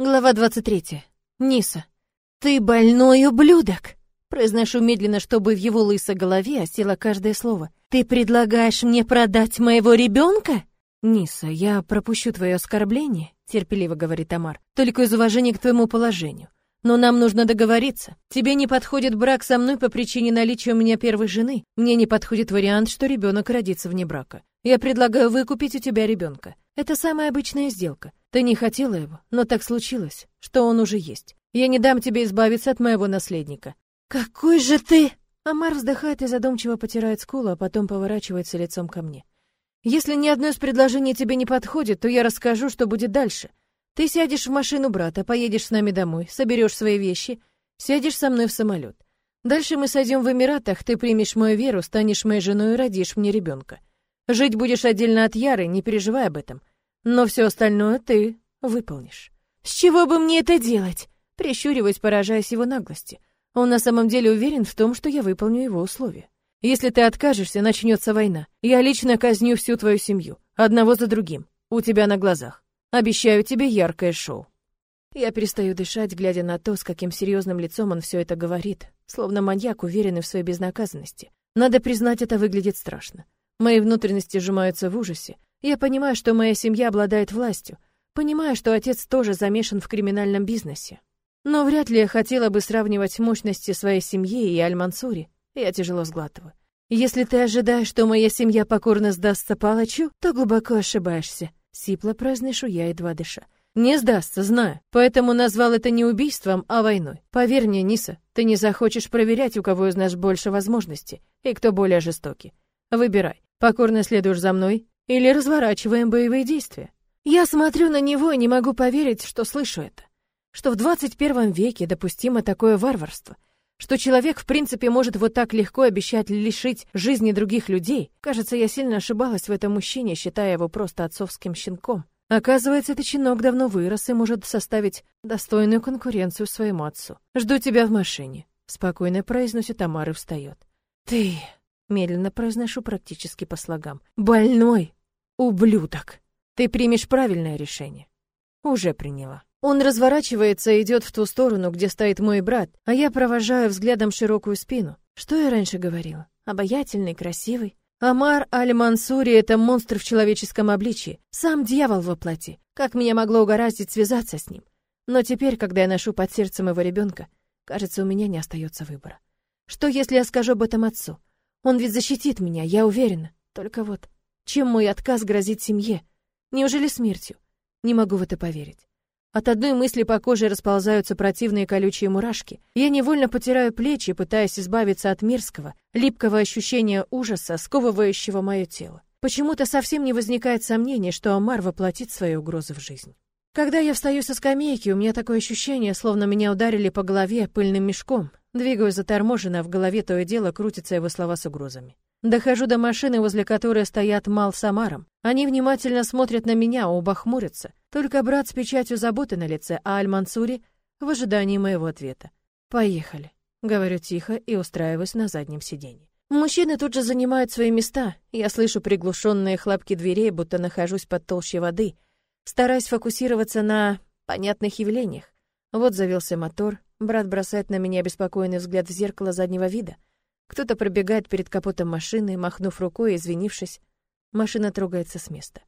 Глава 23. Ниса. «Ты больной ублюдок!» Произношу медленно, чтобы в его лысой голове осело каждое слово. «Ты предлагаешь мне продать моего ребенка?» «Ниса, я пропущу твое оскорбление», — терпеливо говорит Амар, «только из уважения к твоему положению. Но нам нужно договориться. Тебе не подходит брак со мной по причине наличия у меня первой жены. Мне не подходит вариант, что ребенок родится вне брака. Я предлагаю выкупить у тебя ребенка. Это самая обычная сделка. Ты не хотела его, но так случилось, что он уже есть. Я не дам тебе избавиться от моего наследника. Какой же ты? Амар вздыхает и задумчиво потирает скулу, а потом поворачивается лицом ко мне. Если ни одно из предложений тебе не подходит, то я расскажу, что будет дальше. Ты сядешь в машину брата, поедешь с нами домой, соберешь свои вещи, сядешь со мной в самолет. Дальше мы сойдем в Эмиратах, ты примешь мою веру, станешь моей женой и родишь мне ребенка. Жить будешь отдельно от Яры, не переживай об этом. Но все остальное ты выполнишь. С чего бы мне это делать? Прищуриваясь, поражаясь его наглости. Он на самом деле уверен в том, что я выполню его условия. Если ты откажешься, начнется война. Я лично казню всю твою семью, одного за другим, у тебя на глазах. Обещаю тебе яркое шоу. Я перестаю дышать, глядя на то, с каким серьезным лицом он все это говорит, словно маньяк, уверенный в своей безнаказанности. Надо признать, это выглядит страшно. Мои внутренности сжимаются в ужасе. Я понимаю, что моя семья обладает властью, понимаю, что отец тоже замешан в криминальном бизнесе. Но вряд ли я хотела бы сравнивать мощности своей семьи и Аль-Мансури. Я тяжело сглатываю. Если ты ожидаешь, что моя семья покорно сдастся палачу, то глубоко ошибаешься. Сипло произношу я, едва дыша. Не сдастся, знаю. Поэтому назвал это не убийством, а войной. Поверь мне, Ниса, ты не захочешь проверять, у кого из нас больше возможностей и кто более жестокий. Выбирай. Покорно следуешь за мной или разворачиваем боевые действия. Я смотрю на него и не могу поверить, что слышу это что в 21 веке допустимо такое варварство, что человек в принципе может вот так легко обещать лишить жизни других людей. Кажется, я сильно ошибалась в этом мужчине, считая его просто отцовским щенком. Оказывается, этот щенок давно вырос и может составить достойную конкуренцию своему отцу. «Жду тебя в машине», — спокойно произносит Тамар и встает. «Ты...» — медленно произношу практически по слогам. «Больной ублюдок! Ты примешь правильное решение». «Уже приняла». Он разворачивается и идет в ту сторону, где стоит мой брат, а я провожаю взглядом широкую спину. Что я раньше говорила? Обаятельный, красивый. Амар Аль-Мансури — это монстр в человеческом обличии, сам дьявол во плоти. Как меня могло угораздить связаться с ним? Но теперь, когда я ношу под сердцем его ребенка, кажется, у меня не остается выбора. Что, если я скажу об этом отцу? Он ведь защитит меня, я уверена. Только вот, чем мой отказ грозит семье? Неужели смертью? Не могу в это поверить. От одной мысли по коже расползаются противные колючие мурашки. Я невольно потираю плечи, пытаясь избавиться от мерзкого, липкого ощущения ужаса, сковывающего мое тело. Почему-то совсем не возникает сомнения, что Амар воплотит свои угрозы в жизнь. Когда я встаю со скамейки, у меня такое ощущение, словно меня ударили по голове пыльным мешком. Двигаюсь заторможенно, в голове то и дело крутятся его слова с угрозами. Дохожу до машины, возле которой стоят Мал с Амаром. Они внимательно смотрят на меня, оба хмурятся. Только брат с печатью заботы на лице, а Аль-Мансури в ожидании моего ответа. «Поехали», — говорю тихо и устраиваюсь на заднем сиденье. Мужчины тут же занимают свои места. Я слышу приглушенные хлопки дверей, будто нахожусь под толщей воды. Стараюсь фокусироваться на понятных явлениях. Вот завелся мотор. Брат бросает на меня беспокойный взгляд в зеркало заднего вида — кто-то пробегает перед капотом машины, махнув рукой и извинившись. Машина трогается с места.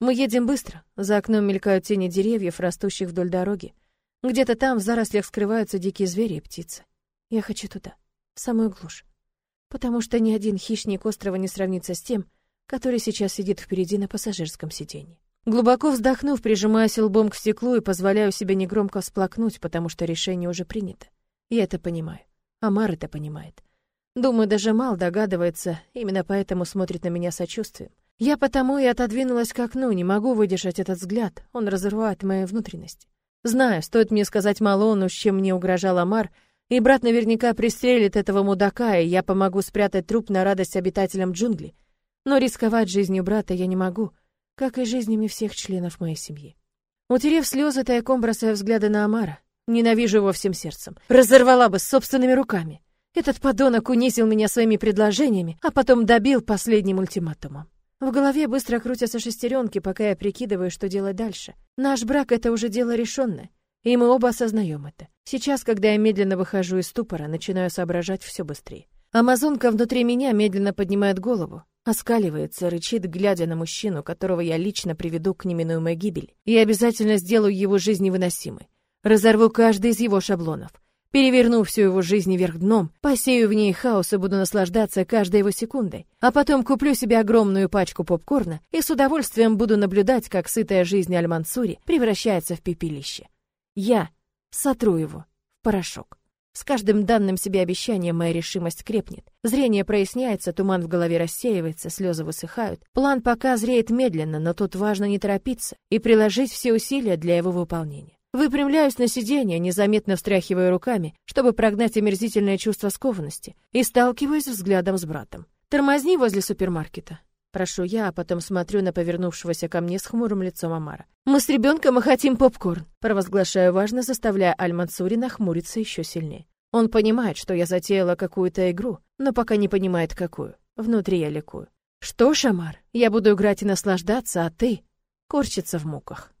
Мы едем быстро. За окном мелькают тени деревьев, растущих вдоль дороги. Где-то там в зарослях скрываются дикие звери и птицы. Я хочу туда, в самую глушь. Потому что ни один хищник острова не сравнится с тем, который сейчас сидит впереди на пассажирском сиденье. Глубоко вздохнув, прижимаюсь лбом к стеклу и позволяю себе негромко всплакнуть, потому что решение уже принято. Я это понимаю. Амар это понимает. Думаю, даже Мал догадывается, именно поэтому смотрит на меня сочувствием. Я потому и отодвинулась к окну, не могу выдержать этот взгляд, он разрывает мои внутренности. Знаю, стоит мне сказать Малону, с чем мне угрожал Амар, и брат наверняка пристрелит этого мудака, и я помогу спрятать труп на радость обитателям джунглей. Но рисковать жизнью брата я не могу, как и жизнями всех членов моей семьи. Утерев слезы, тайком бросая взгляды на Амара. Ненавижу его всем сердцем. Разорвала бы собственными руками. Этот подонок унизил меня своими предложениями, а потом добил последним ультиматумом. В голове быстро крутятся шестеренки, пока я прикидываю, что делать дальше. Наш брак — это уже дело решенное. И мы оба осознаем это. Сейчас, когда я медленно выхожу из ступора, начинаю соображать все быстрее. Амазонка внутри меня медленно поднимает голову, оскаливается, рычит, глядя на мужчину, которого я лично приведу к неминуемой гибели. И обязательно сделаю его жизнь невыносимой. Разорву каждый из его шаблонов. Переверну всю его жизнь вверх дном, посею в ней хаос и буду наслаждаться каждой его секундой. А потом куплю себе огромную пачку попкорна и с удовольствием буду наблюдать, как сытая жизнь Аль-Мансури превращается в пепелище. Я сотру его в порошок. С каждым данным себе обещанием моя решимость крепнет. Зрение проясняется, туман в голове рассеивается, слезы высыхают. План пока зреет медленно, но тут важно не торопиться и приложить все усилия для его выполнения. Выпрямляюсь на сиденье, незаметно встряхивая руками, чтобы прогнать омерзительное чувство скованности, и сталкиваюсь взглядом с братом. «Тормозни возле супермаркета». Прошу я, а потом смотрю на повернувшегося ко мне с хмурым лицом Амара. «Мы с ребенком и хотим попкорн», провозглашаю важно, заставляя Аль-Мансури нахмуриться еще сильнее. Он понимает, что я затеяла какую-то игру, но пока не понимает, какую. Внутри я ликую. «Что ж, Амар, я буду играть и наслаждаться, а ты...» Корчится в муках.